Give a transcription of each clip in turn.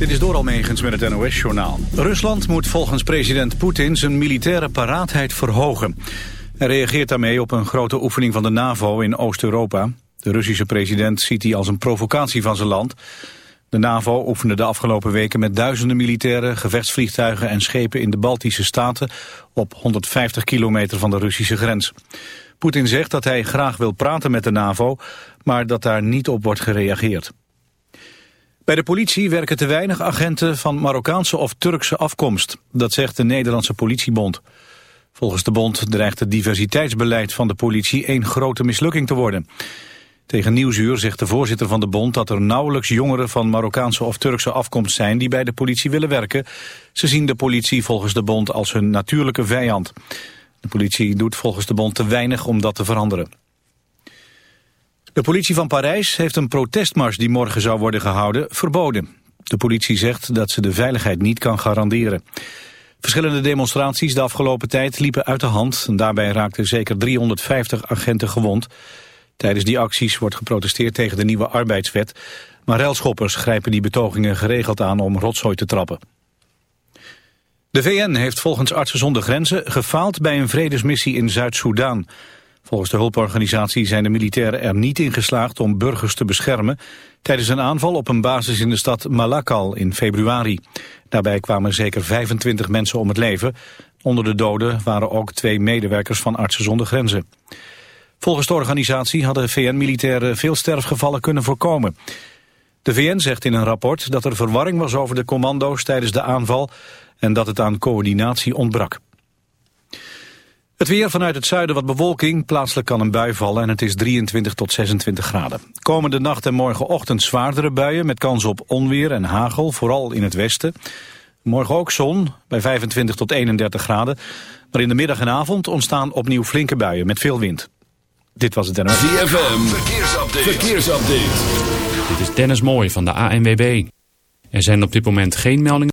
Dit is door Almegens met het NOS-journaal. Rusland moet volgens president Poetin zijn militaire paraatheid verhogen. Hij reageert daarmee op een grote oefening van de NAVO in Oost-Europa. De Russische president ziet die als een provocatie van zijn land. De NAVO oefende de afgelopen weken met duizenden militairen, gevechtsvliegtuigen en schepen in de Baltische Staten op 150 kilometer van de Russische grens. Poetin zegt dat hij graag wil praten met de NAVO, maar dat daar niet op wordt gereageerd. Bij de politie werken te weinig agenten van Marokkaanse of Turkse afkomst. Dat zegt de Nederlandse politiebond. Volgens de bond dreigt het diversiteitsbeleid van de politie één grote mislukking te worden. Tegen Nieuwsuur zegt de voorzitter van de bond dat er nauwelijks jongeren van Marokkaanse of Turkse afkomst zijn die bij de politie willen werken. Ze zien de politie volgens de bond als hun natuurlijke vijand. De politie doet volgens de bond te weinig om dat te veranderen. De politie van Parijs heeft een protestmars die morgen zou worden gehouden verboden. De politie zegt dat ze de veiligheid niet kan garanderen. Verschillende demonstraties de afgelopen tijd liepen uit de hand. En daarbij raakten zeker 350 agenten gewond. Tijdens die acties wordt geprotesteerd tegen de nieuwe arbeidswet. Maar relschoppers grijpen die betogingen geregeld aan om rotzooi te trappen. De VN heeft volgens Artsen zonder Grenzen gefaald bij een vredesmissie in Zuid-Soedan. Volgens de hulporganisatie zijn de militairen er niet in geslaagd om burgers te beschermen tijdens een aanval op een basis in de stad Malakal in februari. Daarbij kwamen zeker 25 mensen om het leven. Onder de doden waren ook twee medewerkers van Artsen zonder Grenzen. Volgens de organisatie hadden VN-militairen veel sterfgevallen kunnen voorkomen. De VN zegt in een rapport dat er verwarring was over de commando's tijdens de aanval en dat het aan coördinatie ontbrak. Het weer vanuit het zuiden wat bewolking. Plaatselijk kan een bui vallen en het is 23 tot 26 graden. Komende nacht en morgenochtend zwaardere buien met kans op onweer en hagel, vooral in het westen. Morgen ook zon bij 25 tot 31 graden. Maar in de middag en avond ontstaan opnieuw flinke buien met veel wind. Dit was het NOS. ZFM, verkeersupdate. verkeersupdate. Dit is Dennis Mooij van de ANWB. Er zijn op dit moment geen meldingen.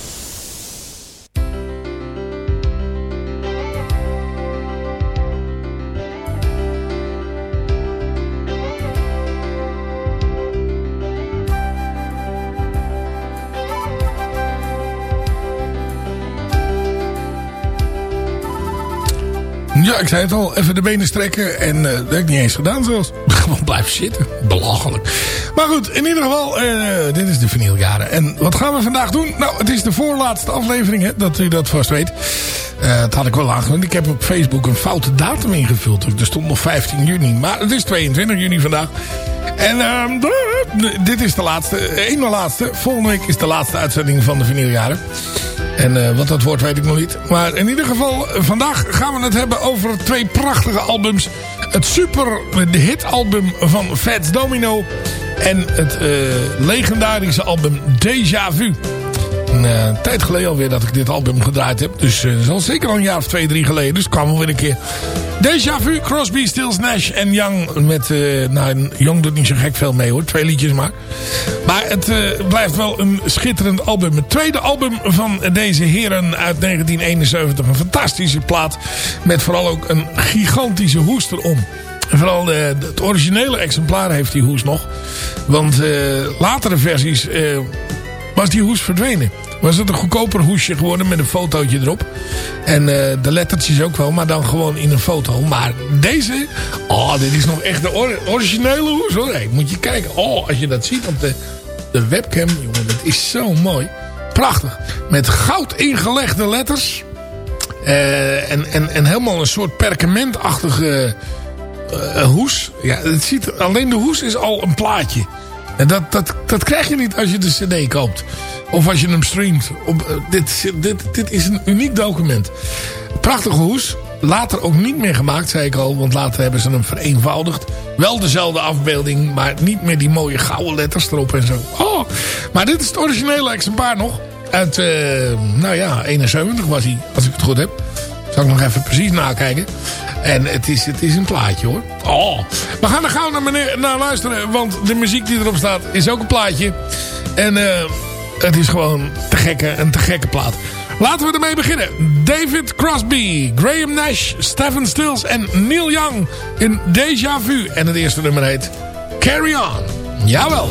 Ja, ik zei het al. Even de benen strekken. En uh, dat heb ik niet eens gedaan zelfs. Gewoon blijven zitten. Belachelijk. Maar goed, in ieder geval. Uh, dit is de vinyljaren. En wat gaan we vandaag doen? Nou, het is de voorlaatste aflevering. Hè, dat u dat vast weet. Uh, dat had ik wel aangenomen. Ik heb op Facebook een foute datum ingevuld. Er stond nog 15 juni. Maar het is 22 juni vandaag. En dit is de laatste. Eenmaal laatste. Volgende week is de laatste uitzending van de vinyljaren. En uh, wat dat wordt weet ik nog niet. Maar in ieder geval, vandaag gaan we het hebben over twee prachtige albums. Het super de hitalbum van Fats Domino. En het legendarische album Deja Vu. Een uh, tijd geleden alweer dat ik dit album gedraaid heb. Dus uh, dat is al zeker al een jaar of twee, drie geleden. Dus kwam weer een keer. Deja Vu, Crosby, Stills, Nash en Young. Met, uh, nou, Young doet niet zo gek veel mee hoor. Twee liedjes maar. Maar het blijft wel een schitterend album. Het tweede album van deze heren uit 1971. Een fantastische plaat. Met vooral ook een gigantische hoest erom. En vooral de, het originele exemplaar heeft die hoes nog. Want latere versies was die hoes verdwenen. Was het een goedkoper hoesje geworden met een fotootje erop. En uh, de lettertjes ook wel, maar dan gewoon in een foto. Maar deze, oh, dit is nog echt de or originele hoes hoor. Hey, moet je kijken, oh, als je dat ziet op de, de webcam, jongen, dat is zo mooi. Prachtig. Met goud ingelegde letters. Uh, en, en, en helemaal een soort perkamentachtige uh, hoes. Ja, het ziet, alleen de hoes is al een plaatje. En dat, dat, dat krijg je niet als je de cd koopt. Of als je hem streamt. Uh, dit, dit, dit is een uniek document. Prachtige hoes. Later ook niet meer gemaakt, zei ik al. Want later hebben ze hem vereenvoudigd. Wel dezelfde afbeelding, maar niet meer die mooie gouden letters erop en zo. Oh, maar dit is het originele exemplaar nog. Uit, uh, nou ja, 71 was hij, als ik het goed heb. Zal ik nog even precies nakijken. En het is, het is een plaatje hoor. Oh, we gaan er gauw naar, naar luisteren. Want de muziek die erop staat is ook een plaatje. En uh, het is gewoon te gekke, een te gekke plaat. Laten we ermee beginnen. David Crosby, Graham Nash, Stephen Stills en Neil Young in Deja Vu. En het eerste nummer heet Carry On. Jawel.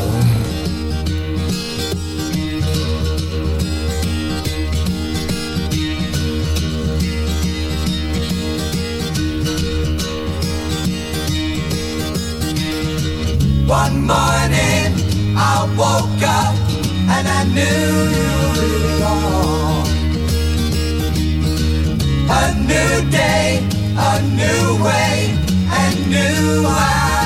One morning I woke up and I knew you were gone. A new day, a new way, and new eyes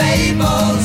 of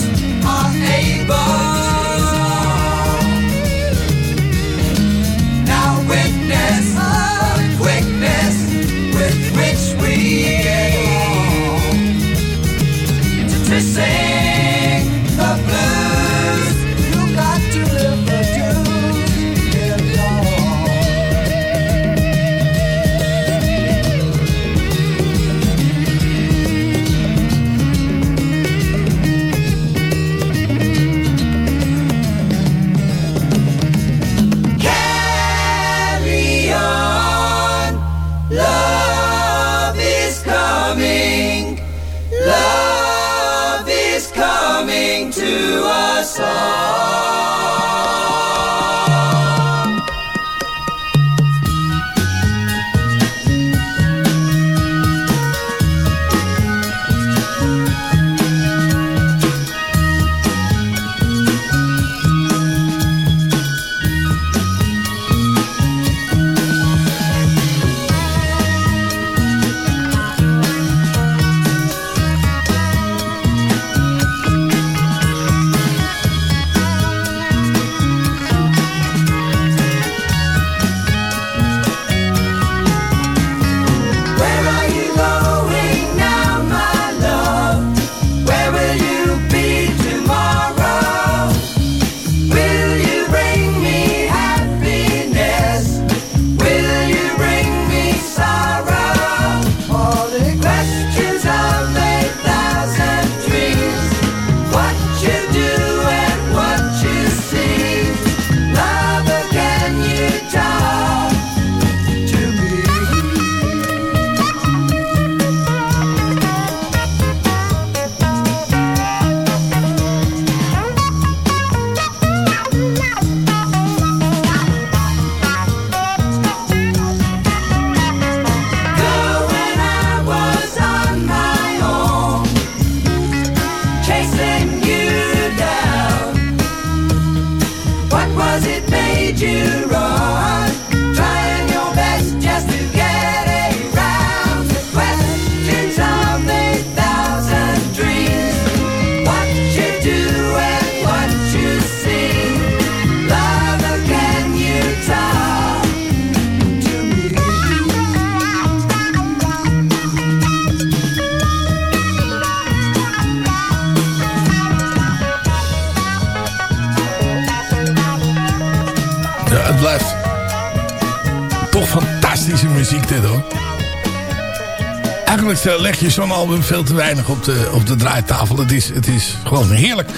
je zo'n album veel te weinig op de, op de draaitafel. Het is, het is gewoon heerlijk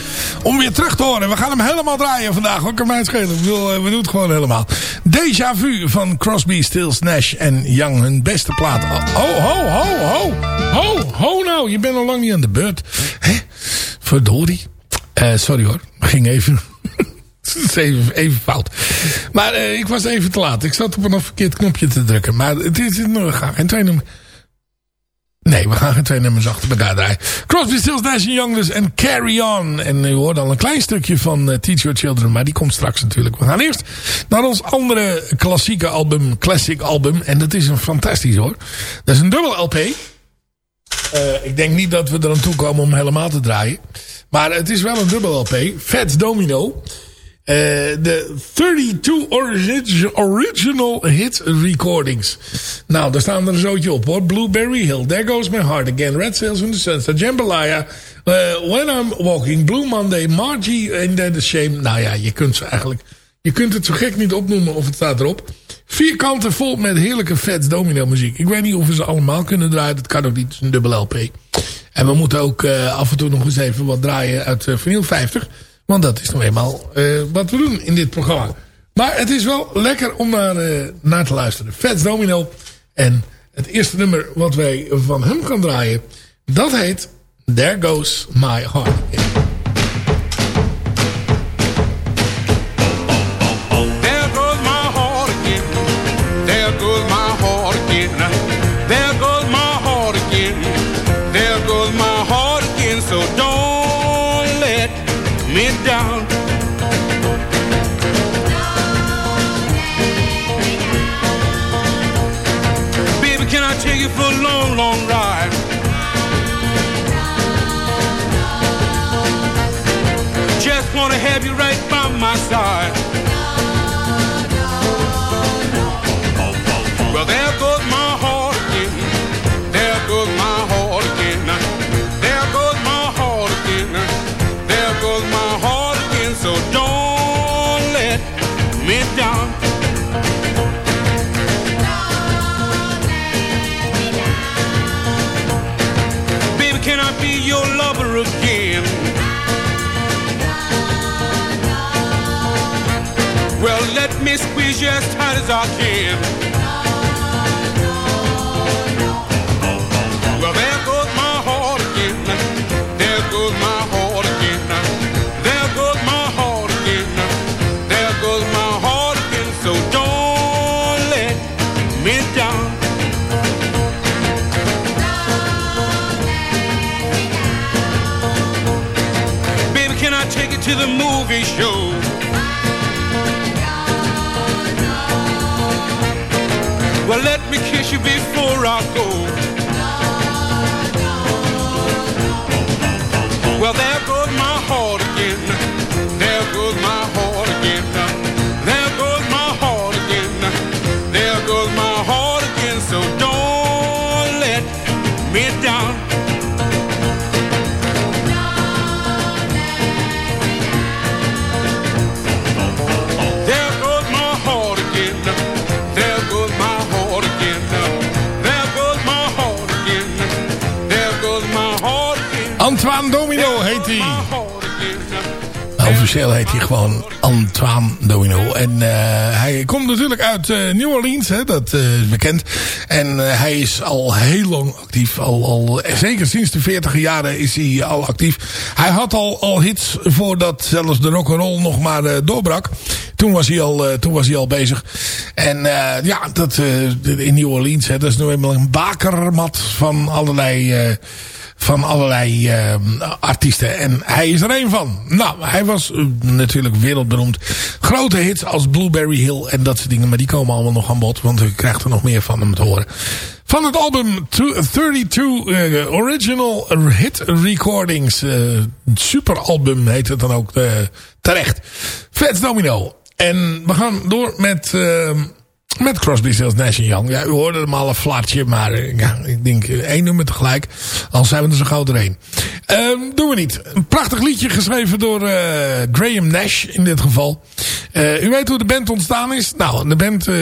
om weer terug te horen. We gaan hem helemaal draaien vandaag. Wat kan mij schelen? Eh, we doen het gewoon helemaal. Déjà Vu van Crosby, Stills, Nash en Young. Hun beste plaat. Ho, ho, ho, ho. Ho, ho nou. Je bent al lang niet aan de beurt. Hè? Verdorie. Eh, sorry hoor. Ging even... Het is even, fout. Maar eh, ik was even te laat. Ik zat op een verkeerd knopje te drukken. Maar het is gaan geen twee nummers. Nee, we gaan twee nummers achter elkaar draaien. Crosby, Stills, Nash Young dus en Carry On. En u hoort al een klein stukje van uh, Teach Your Children. Maar die komt straks natuurlijk. We gaan eerst naar ons andere klassieke album. Classic album. En dat is een fantastisch hoor. Dat is een dubbel LP. Uh, ik denk niet dat we er aan toe komen om helemaal te draaien. Maar het is wel een dubbel LP. Fats Domino. Uh, de 32 origi original hit recordings. Nou, daar staan er een zootje op hoor. Blueberry Hill, There Goes My Heart Again, Red Sails in the Sunset, Jambalaya, uh, When I'm Walking, Blue Monday, Margie and The Shame. Nou ja, je kunt ze eigenlijk... Je kunt het zo gek niet opnoemen of het staat erop. Vier kanten vol met heerlijke Fats Domino muziek. Ik weet niet of we ze allemaal kunnen draaien. Dat kan ook niet. Het is een dubbel LP. En we moeten ook uh, af en toe nog eens even wat draaien uit uh, vinyl 50. Want dat is nou eenmaal uh, wat we doen in dit programma. Maar het is wel lekker om naar, uh, naar te luisteren. Fats Domino. En het eerste nummer wat wij van hem gaan draaien. Dat heet There Goes My Heart. As tight as I can. Well, there goes my heart again. There goes my heart again. There goes my heart again. There goes my heart again. So don't let me down. Baby, can I take you to the movie show? Kiss you before I go. Heet. Officieel heet hij gewoon Antoine Domino. En uh, hij komt natuurlijk uit uh, New Orleans, hè, dat uh, is bekend. En hij is al heel lang actief. Al, al, zeker sinds de 40 jaren is hij al actief. Hij had al, al hits voordat zelfs de rock'n'roll nog maar doorbrak. Toen was hij al, toen was hij al bezig. En ja, dat, in New Orleans, hè, dat is nu eenmaal een bakermat van allerlei van allerlei uh, artiesten. En hij is er een van. Nou, hij was uh, natuurlijk wereldberoemd. Grote hits als Blueberry Hill en dat soort dingen. Maar die komen allemaal nog aan bod. Want u krijgt er nog meer van hem te horen. Van het album 32 uh, Original Hit Recordings. super album heet het dan ook terecht. Fats Domino. En we gaan door met... Met Crosby, Stills, Nash Young. Ja, u hoorde hem al een flatje, maar uh, ja, ik denk uh, één nummer tegelijk. Al zijn we er zo gauw doorheen. Uh, doen we niet. Een prachtig liedje geschreven door uh, Graham Nash in dit geval. Eh, u weet hoe de band ontstaan is. Nou, de band... eh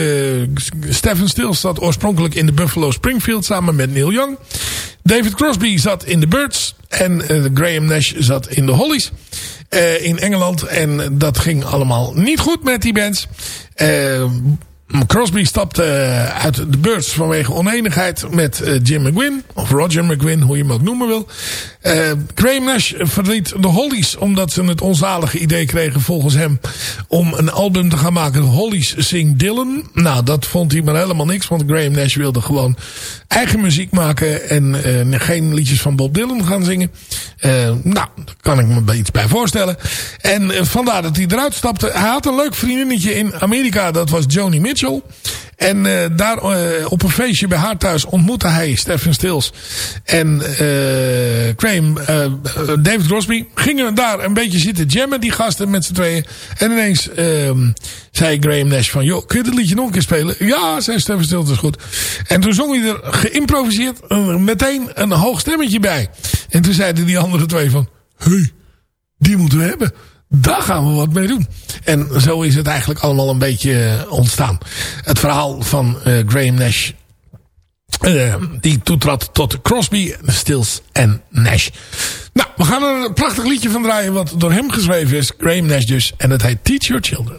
Stephen Stills zat oorspronkelijk in de Buffalo Springfield samen met Neil Young. David Crosby zat in de Birds. En eh, Graham Nash zat in de Hollies. eh, in Engeland. En dat ging allemaal niet goed met die bands. Eh, Crosby stapte eh, uit de Birds vanwege oneenigheid met eh, Jim McGuinn. Of Roger McGuinn, hoe je hem ook noemen wil. Eh Graham Nash verliet de Hollies omdat ze het onzalige idee kregen volgens hem om een album te gaan maken. Hollies Sing Dylan. Nou, dat vond hij maar helemaal niks, want Graham Nash wilde gewoon eigen muziek maken en eh, geen liedjes van Bob Dylan gaan zingen. Eh, nou, daar kan ik me bij iets bij voorstellen. En vandaar dat hij eruit stapte. Hij had een leuk vriendinnetje in Amerika, dat was Joni Mitchell. En eh, daar eh, op een feestje bij haar thuis ontmoette hij Stephen Stills en Graham, eh, David Crosby. Gingen daar een beetje zitten jammen, die gasten met z'n tweeën. En ineens ehm, zei Graham Nash van, joh, kun je dat liedje nog een keer spelen? Ja, zei Stephen Stills, dat is goed. En toen zong hij er geïmproviseerd meteen een hoog stemmetje bij. En toen zeiden die andere twee van, hey, die moeten we hebben. Daar gaan we wat mee doen. En zo is het eigenlijk allemaal een beetje eh, ontstaan. Het verhaal van eh, Graham Nash. eh, die toetrad tot Crosby, Stills en Nash. Nou, we gaan er een prachtig liedje van draaien. Wat door hem geschreven is. Graham Nash dus. En het heet Teach Your Children.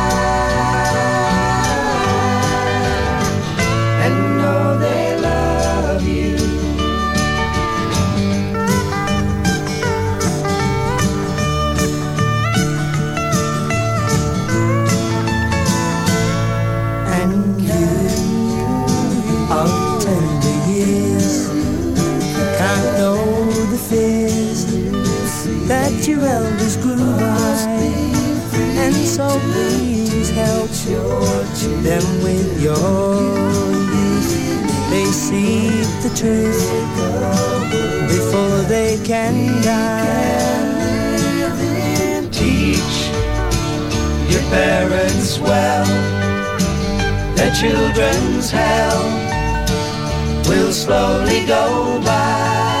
That your elders grew by, and so please help them with your youth. They seek the truth before they can die. Teach your parents well, their children's hell will slowly go by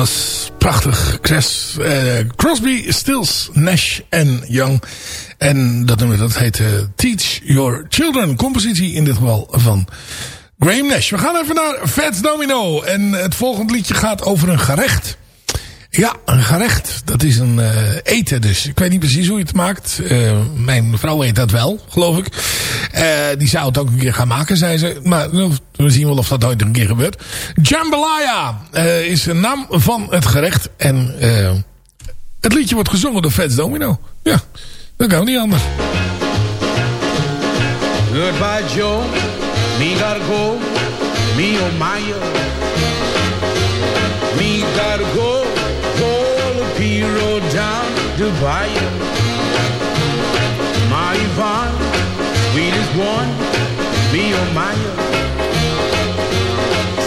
Was prachtig. Chris, eh, Crosby, Stills, Nash en Young. En dat nummer dat heet Teach Your Children. Compositie in dit geval van Graham Nash. We gaan even naar Fats Domino. En het volgende liedje gaat over een gerecht. Ja, een gerecht. Dat is een eh, eten dus. Ik weet niet precies hoe je het maakt. Eh, mijn vrouw weet dat wel, geloof ik. Eh, die zou het ook een keer gaan maken, zei ze. Maar we zien wel of dat ooit een keer gebeurt. Jambalaya is de naam van het gerecht. En het liedje wordt gezongen door Fats Domino. Ja, dat kan niet anders. Goodbye, Joe. Me gotta go, me P road down Bayou. My Yvonne, sweetest one, be your my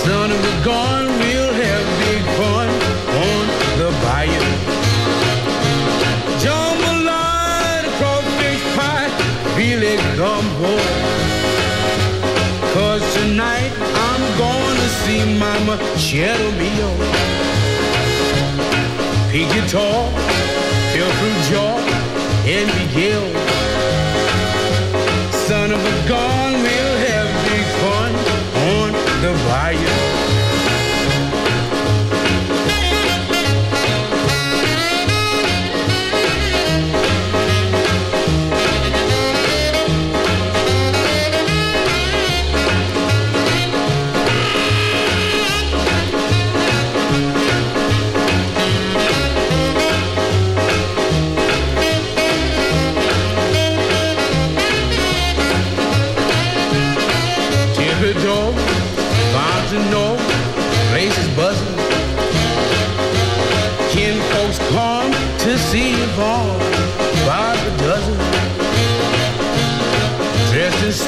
Son of a gun, we'll have big fun on the bayou. Jambalaya, crawfish pie, really gumbo. Cause tonight I'm gonna see Mama Cheddar Mio. Pig guitar, feel through jaw, and Miguel. Son of a gun, we'll have big fun on the bayou.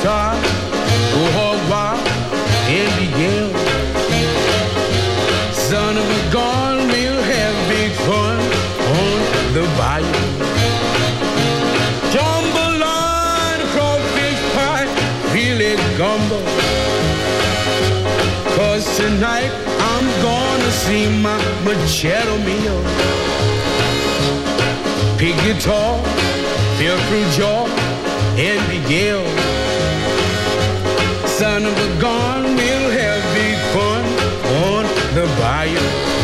guitar au revoir Abigail Son of a gun, we'll have big fun on the bayou. Jambalaya, crawfish pie really gumbo. Cause tonight I'm gonna see my machado meal Pig guitar, fear and jaw, Abigail Son of a gun, we'll have big fun on the bayou.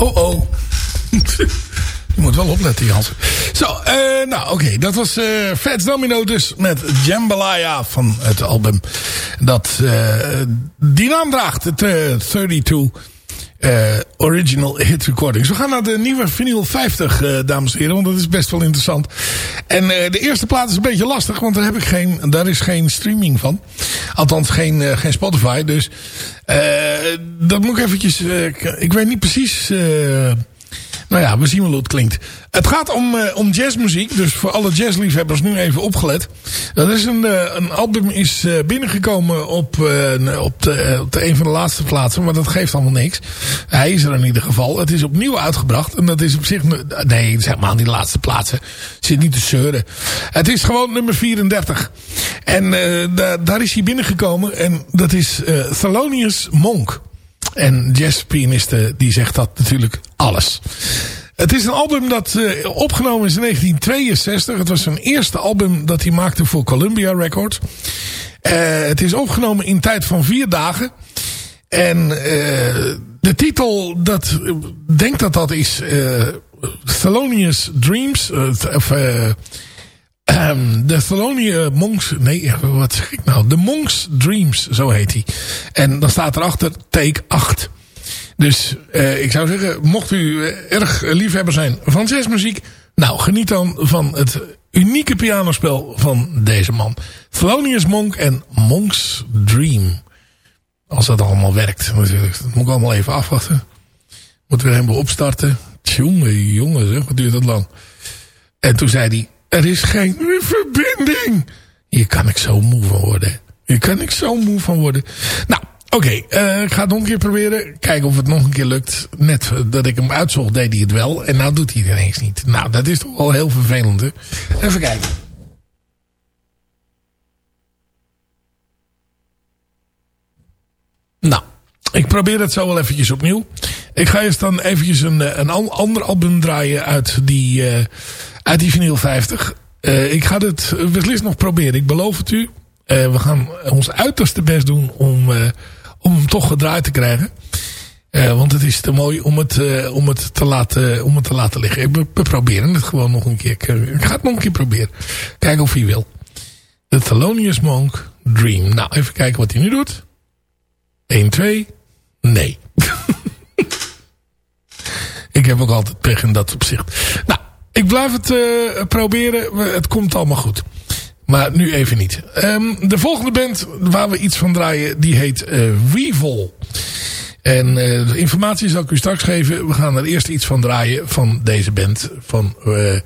Oh oh. Wel opletten, Jans. Zo, eh, nou oké. Dat was eh Fats Domino dus met Jambalaya van het album. Dat eh, die naam draagt. Het eh, 32 eh, Original Hit Recordings. We gaan naar de nieuwe vinyl 50, eh, dames en heren. Want dat is best wel interessant. En de eerste plaat is een beetje lastig. Want daar, heb ik geen, daar is geen streaming van. Althans geen, geen Spotify. Dus dat moet ik eventjes... ik weet niet precies... nou ja, we zien wel hoe het klinkt. Het gaat om, eh, om jazzmuziek. Dus voor alle jazzliefhebbers nu even opgelet. Dat is een, eh, een album is eh, binnengekomen op, op, de, op de een van de laatste plaatsen. Maar dat geeft allemaal niks. Hij is er in ieder geval. Het is opnieuw uitgebracht. En dat is op zich... Nee, zeg maar aan die laatste plaatsen. Zit niet te zeuren. Het is gewoon nummer 34. En da- daar is hij binnengekomen. En dat is Thelonious Monk. En jazzpianiste die zegt dat natuurlijk alles. Het is een album dat eh, opgenomen is in 1962. Het was zijn eerste album dat hij maakte voor Columbia Records. Eh, het is opgenomen in tijd van vier dagen. En eh, de titel, dat, denk dat dat is Thelonious Dreams. of, de Thalonia Monks... Nee, wat zeg ik nou? The Monks Dreams, zo heet hij. En dan staat erachter take 8. Dus eh, ik zou zeggen, mocht u eh, erg liefhebber zijn van jazzmuziek... Nou, geniet dan van het unieke pianospel van deze man. Thelonious Monk en Monk's Dream. Als dat allemaal werkt. Dat moet ik allemaal even afwachten. Moet weer helemaal opstarten. Tjonge, jongen wat duurt dat lang. En toen zei hij, er is geen verbinding. Hier kan ik zo moe van worden. Hier kan ik zo moe van worden. Nou, oké. eh, ik ga het nog een keer proberen. Kijken of het nog een keer lukt. Net dat ik hem uitzocht, deed hij het wel. En nou doet hij het ineens niet. Nou, dat is toch wel heel vervelend, hè? Even kijken. Nou, ik probeer het zo wel eventjes opnieuw. Ik ga eerst dan eventjes een, eh, een an- ander album draaien uit die, eh, uit die vinyl 50. Eh, ik ga dit beslist nog proberen. Ik beloof het u. Eh, we gaan ons uiterste best doen om, eh, om hem toch gedraaid te krijgen. Eh, want het is te mooi om het, eh, om het, te, laten, om het te laten liggen. We, we proberen het gewoon nog een keer. Ik, eh, ik ga het nog een keer proberen. Kijken of hij wil. The Thelonious Monk Dream. Nou, even kijken wat hij nu doet. 1, 2. Nee. ik heb ook altijd pech in dat opzicht. Nou, ik blijf het uh, proberen. Het komt allemaal goed. Maar nu even niet. Um, de volgende band waar we iets van draaien, die heet uh, Weevil. En uh, de informatie zal ik u straks geven. We gaan er eerst iets van draaien van deze band. Van, uh,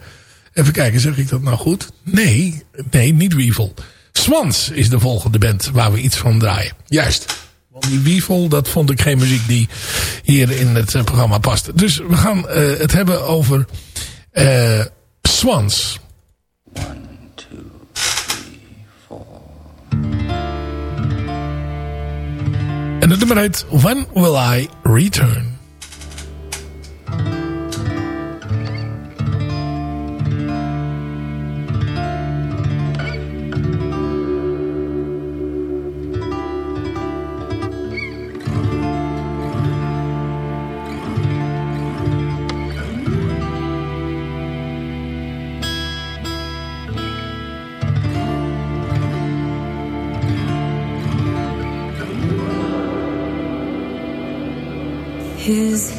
even kijken, zeg ik dat nou goed? Nee, nee, niet Weevil. Swans is de volgende band waar we iets van draaien. Juist. Want die Weevil, dat vond ik geen muziek die hier in het programma paste. Dus we gaan het hebben over Swans. En het nummer heet When Will I Return? His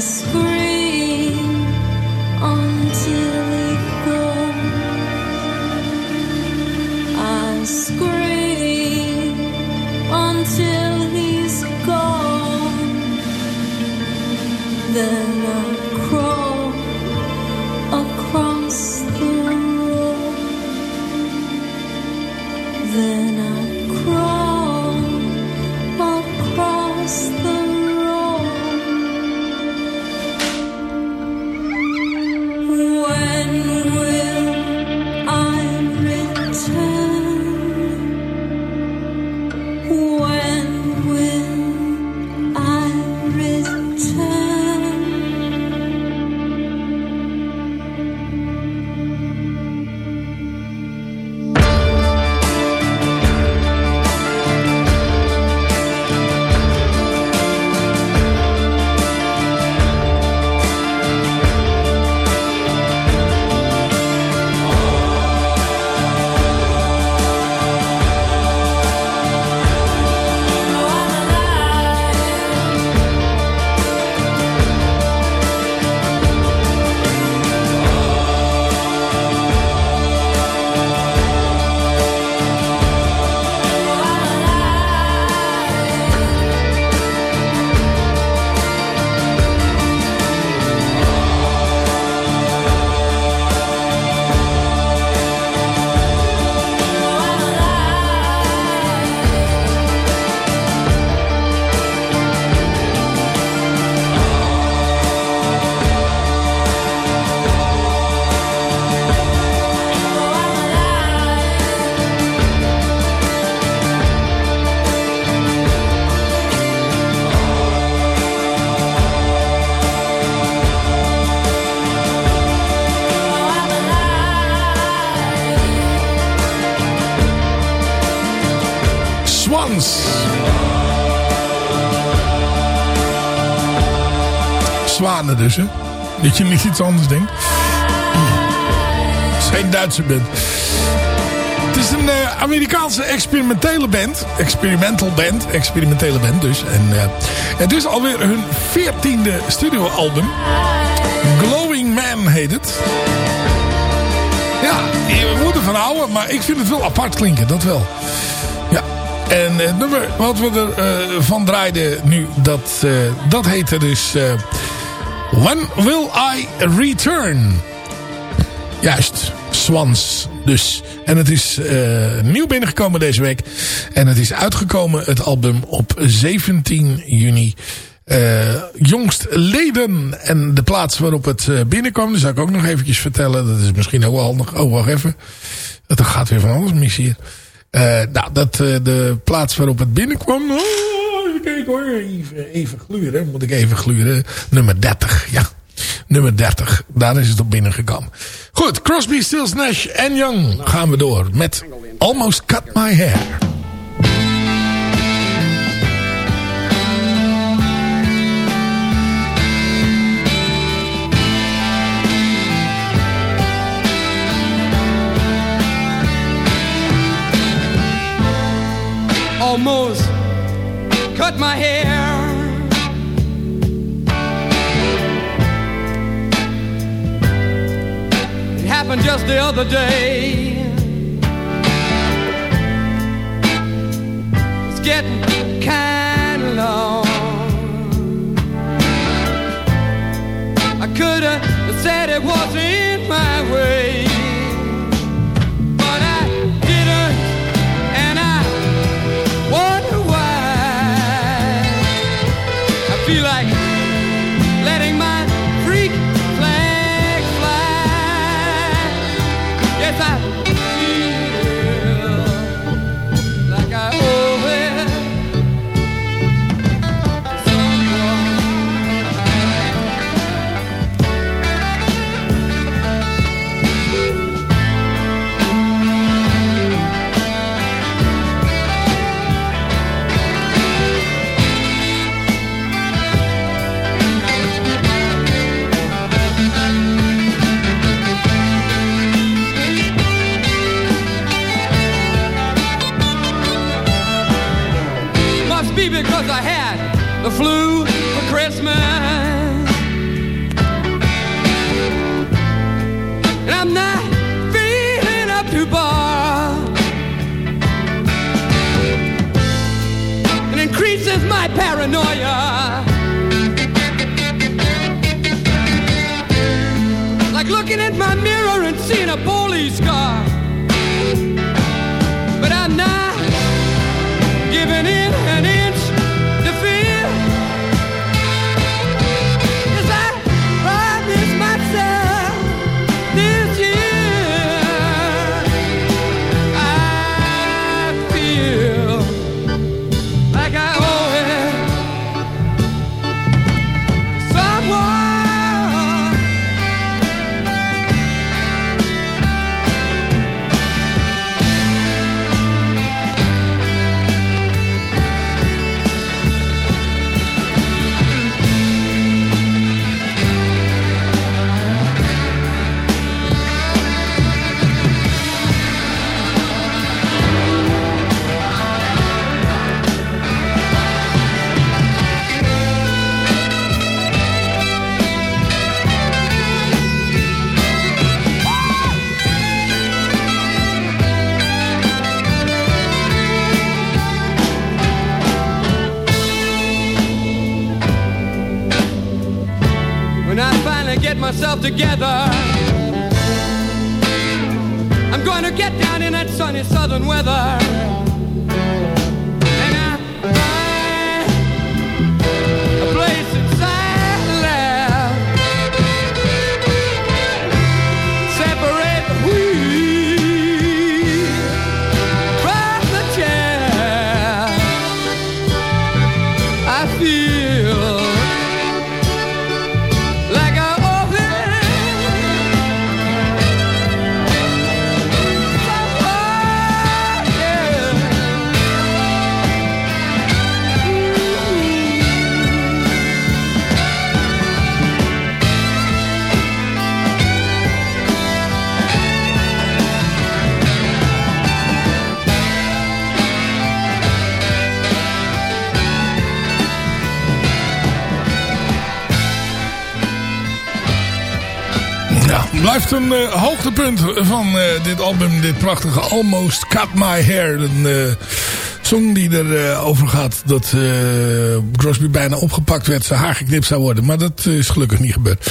scream Dus. Dat je niet iets anders denkt. Het is geen Duitse band. Het is een eh, Amerikaanse experimentele band. Experimental band. Experimentele band dus. En eh, het is alweer hun veertiende studioalbum. Glowing Man heet het. Ja, je moet ervan houden, maar ik vind het wel apart klinken, dat wel. Ja, en het nummer wat we ervan van draaiden nu, dat, eh, dat heette dus... eh, When Will I Return? Juist, Swans dus. En het is eh, nieuw binnengekomen deze week. En het is uitgekomen, het album, op 17 juni. eh jongst leden. En de plaats waarop het eh, binnenkwam, dat zou ik ook nog eventjes vertellen. Dat is misschien ook wel handig. Oh, wacht even. Dat gaat weer van alles mis hier. Eh, nou, dat, eh, de plaats waarop het binnenkwam... Oh, hoor. Even, even gluren. Moet ik even gluren. Nummer 30, ja. Nummer 30. Daar is het op binnengekomen. Goed, Crosby, Stills, Nash en Young gaan we door met Almost Cut My Hair. Cut my hair. It happened just the other day. It's getting kind of long. I could have said it wasn't my way. Together, Blijft een eh, hoogtepunt van eh, dit album, dit prachtige Almost Cut My Hair. Een song die erover over gaat dat eh, Crosby bijna opgepakt werd, zijn haar geknipt zou worden. Maar dat is gelukkig niet gebeurd.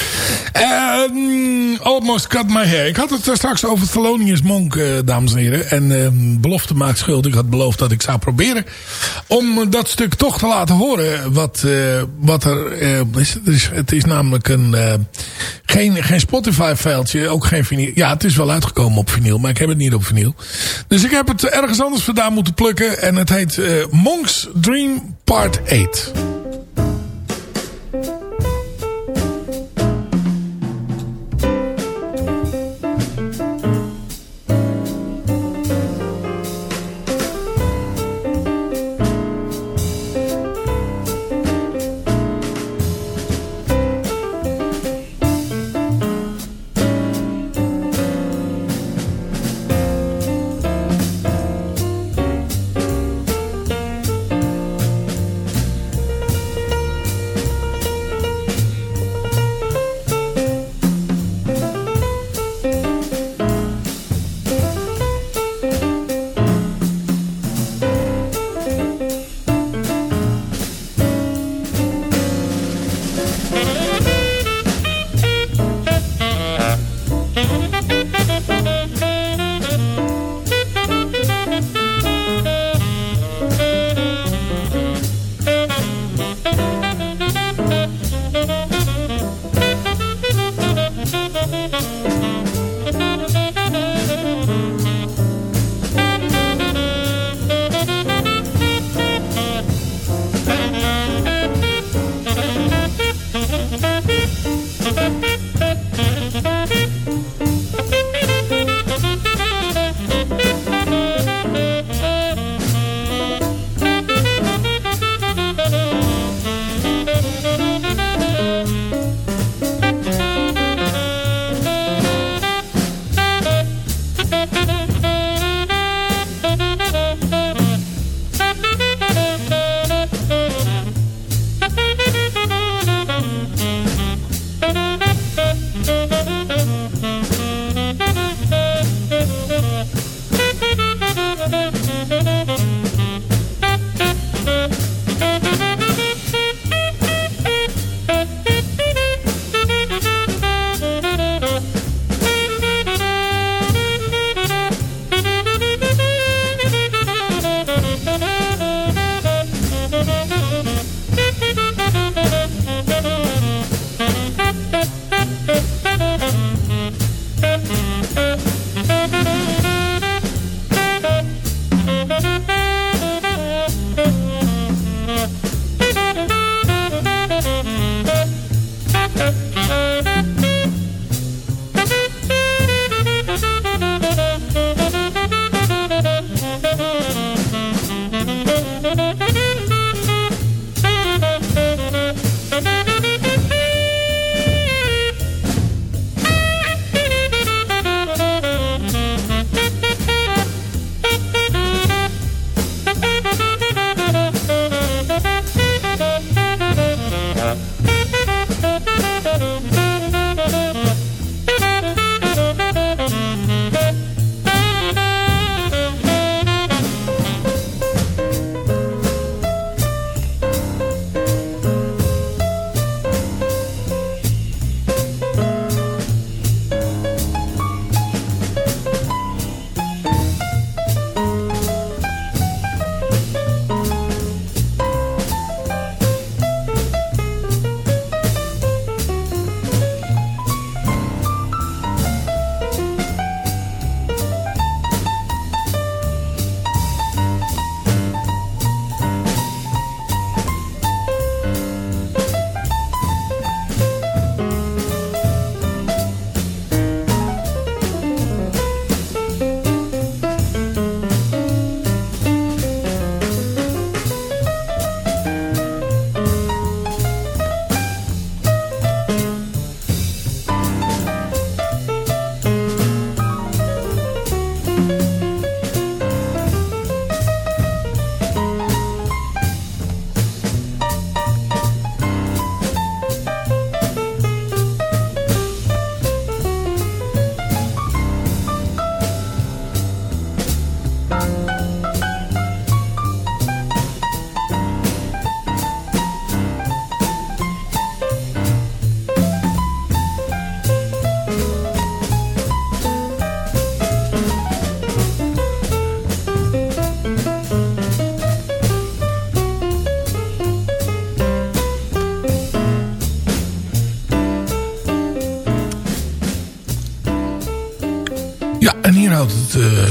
Ehm, Almost Cut My Hair. Ik had het er straks over Thelonious Monk, eh, dames en heren. En ehm, belofte maakt schuld. Ik had beloofd dat ik zou proberen om dat stuk toch te laten horen. Wat, eh, wat er eh, is. Het is. Het is namelijk een, eh, geen, geen Spotify-veldje. Ook geen vinyl. Ja, het is wel uitgekomen op vinyl. Maar ik heb het niet op vinyl. Dus ik heb het ergens anders vandaan moeten plukken. En het heet eh, Monk's Dream Part 8.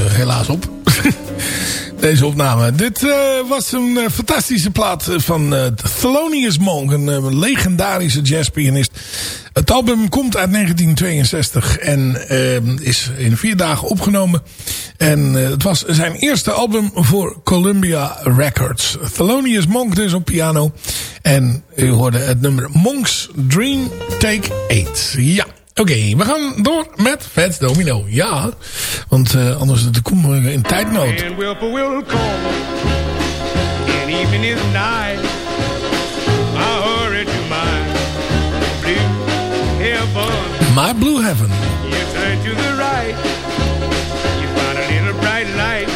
Helaas op. Deze opname. Dit eh, was een eh, fantastische plaat van eh, Thelonious Monk. Een eh, legendarische jazzpianist. Het album komt uit 1962 en eh, is in vier dagen opgenomen. En eh, het was zijn eerste album voor Columbia Records. Thelonious Monk dus op piano. En u hoorde het nummer Monk's Dream Take 8. Ja. Oké, we gaan door met Fats Domino. Ja, want uh, anders komen we in tijdnood. And Wilper will call. And even is night. I hurry to my blue heaven. My Blue Heaven. You turn to the right. You find a little bright light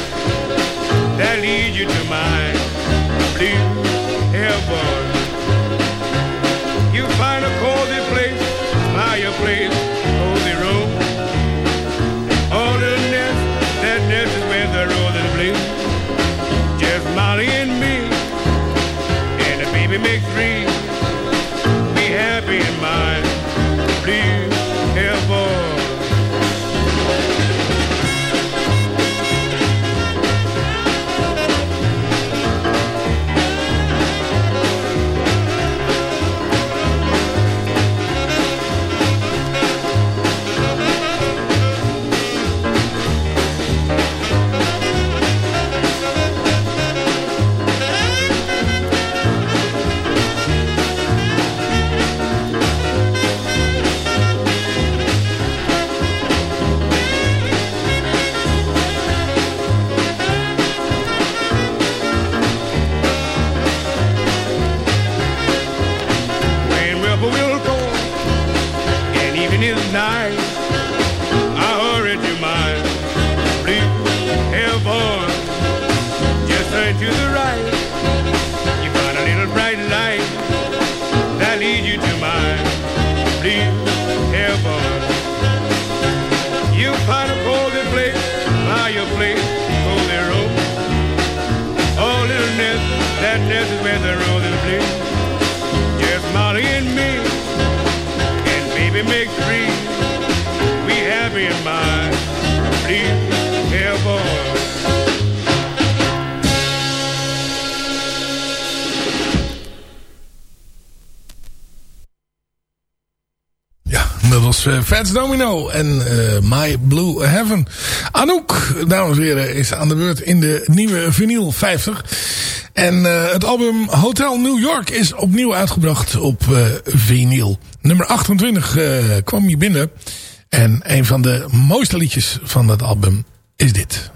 that leads you to my blue even his night, I hurry to my blue heaven. Just turn to the right, you find a little bright light that leads you to my blue heaven. You find a cozy place, fireplace, cozy room. Oh, little nest, that nest is where the roses bloom. Just Molly and me, baby make three. We happy in heaven. Ja, dat was Fats Domino en eh, My Blue Heaven. Anouk, dames en heren, is aan de beurt in de nieuwe vinyl 50. En eh, het album Hotel New York is opnieuw uitgebracht op eh, vinyl. Nummer 28 eh, kwam hier binnen. En een van de mooiste liedjes van dat album is dit.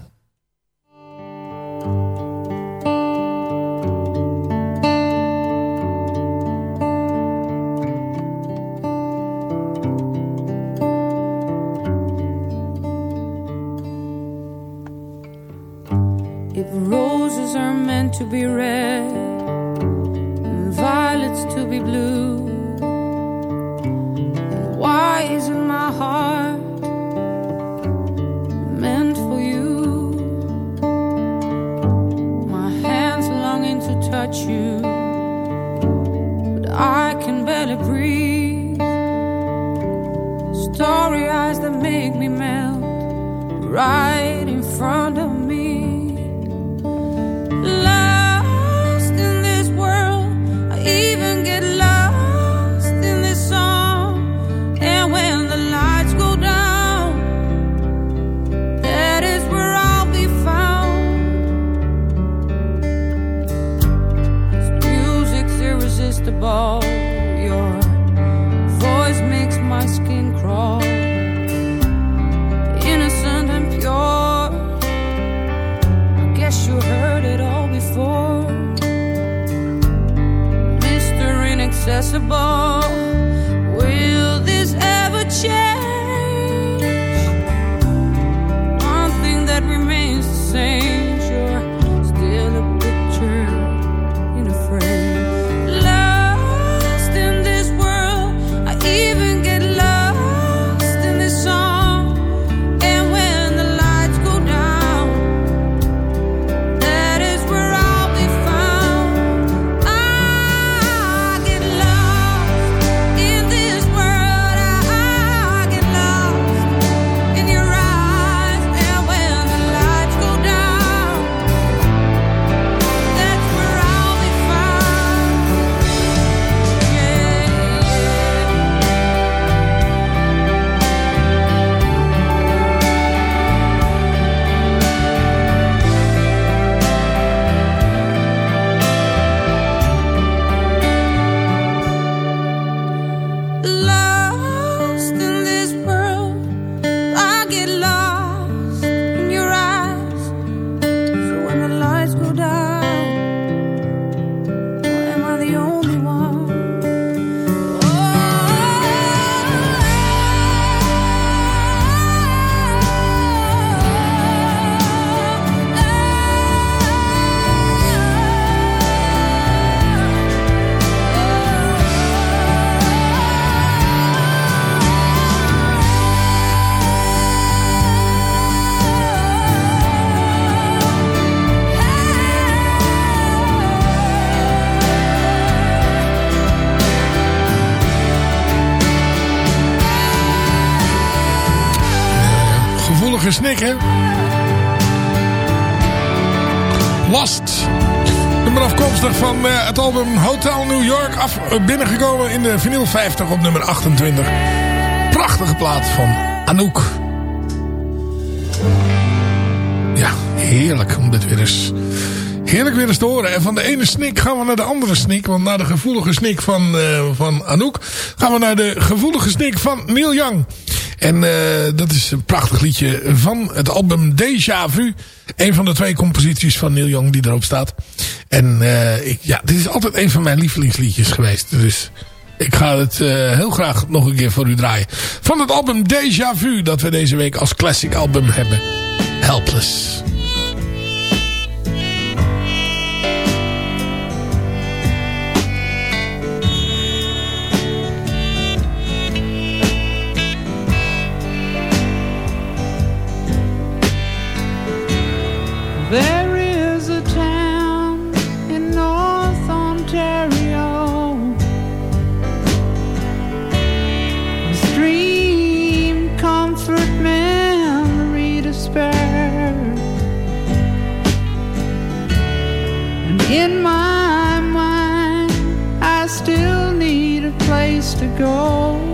Snik, hè? Lost. Nummer afkomstig van eh, het album Hotel New York. Af, eh, binnengekomen in de vinyl 50 op nummer 28. Prachtige plaat van Anouk. Ja, heerlijk om dit weer eens... Heerlijk weer eens te horen. En van de ene snik gaan we naar de andere snik. Want na de gevoelige snik van, eh, van Anouk... gaan we naar de gevoelige snik van Neil Young. En eh, dat is een prachtig liedje van het album Deja Vu. Een van de twee composities van Neil Young die erop staat. En eh, ik, ja, dit is altijd een van mijn lievelingsliedjes geweest. Dus ik ga het eh, heel graag nog een keer voor u draaien. Van het album Deja Vu dat we deze week als classic album hebben. Helpless. In my mind, I still need a place to go.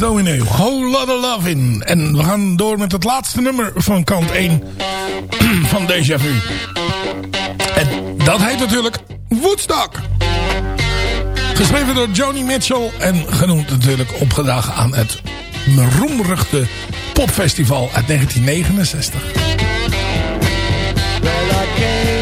Domino, Whole Lotta Love in. En we gaan door met het laatste nummer van kant 1 van Deja Vu. En dat heet natuurlijk Woodstock. Geschreven door Joni Mitchell en genoemd natuurlijk opgedragen aan het roemruchte popfestival uit 1969. Well, I came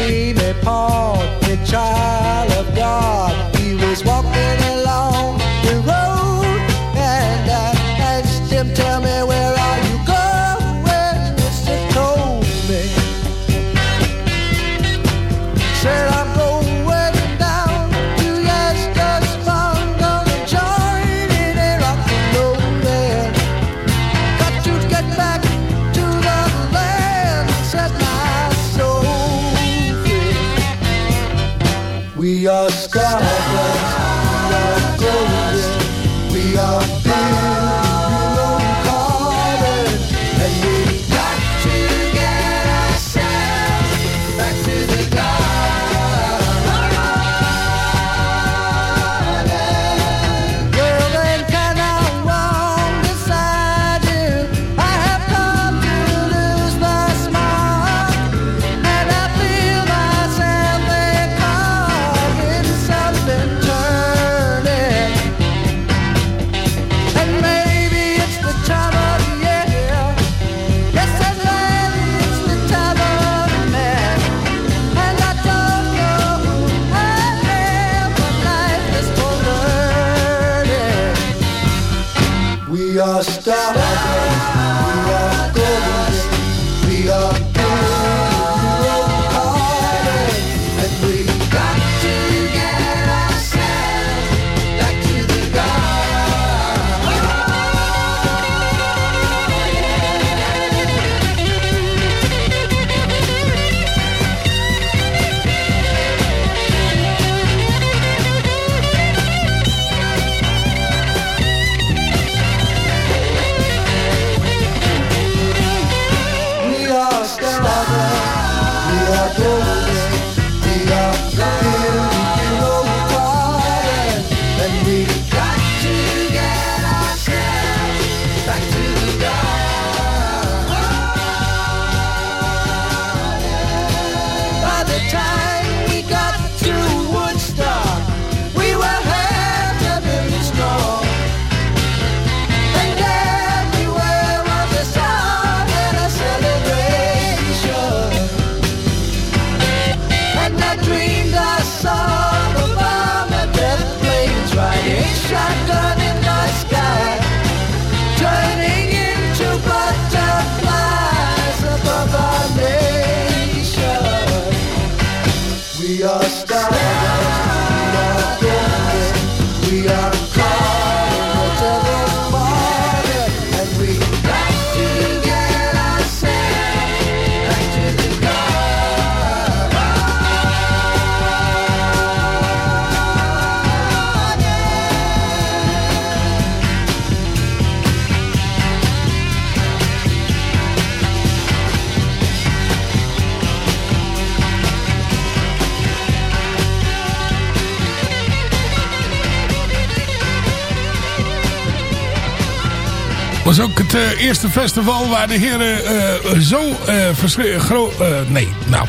het eh, eerste festival waar de heren eh, zo uh, groot... nee, nou.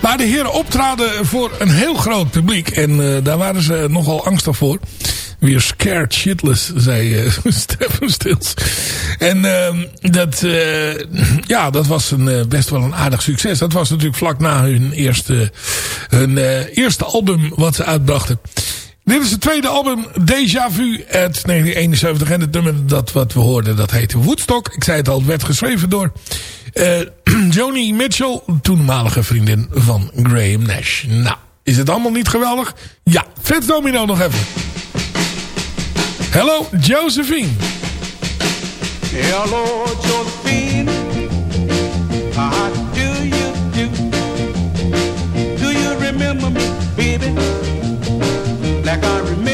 Waar de heren optraden voor een heel groot publiek. En daar waren ze nogal angstig voor. We're scared shitless, zei Stephen Stills. En ehm, dat, ja, dat was een, best wel een aardig succes. Dat was natuurlijk vlak na hun eerste, hun, eerste album wat ze uitbrachten. Dit is het tweede album Deja Vu uit 1971. En het nummer dat wat we hoorden, dat heette Woodstock. Ik zei het al, het werd geschreven door uh, Joni Mitchell, toenmalige vriendin van Graham Nash. Nou, is het allemaal niet geweldig? Ja, Fats Domino nog even. Hello, Josephine. Hello, Josephine. How do you do? Do you remember me, baby? Like I remember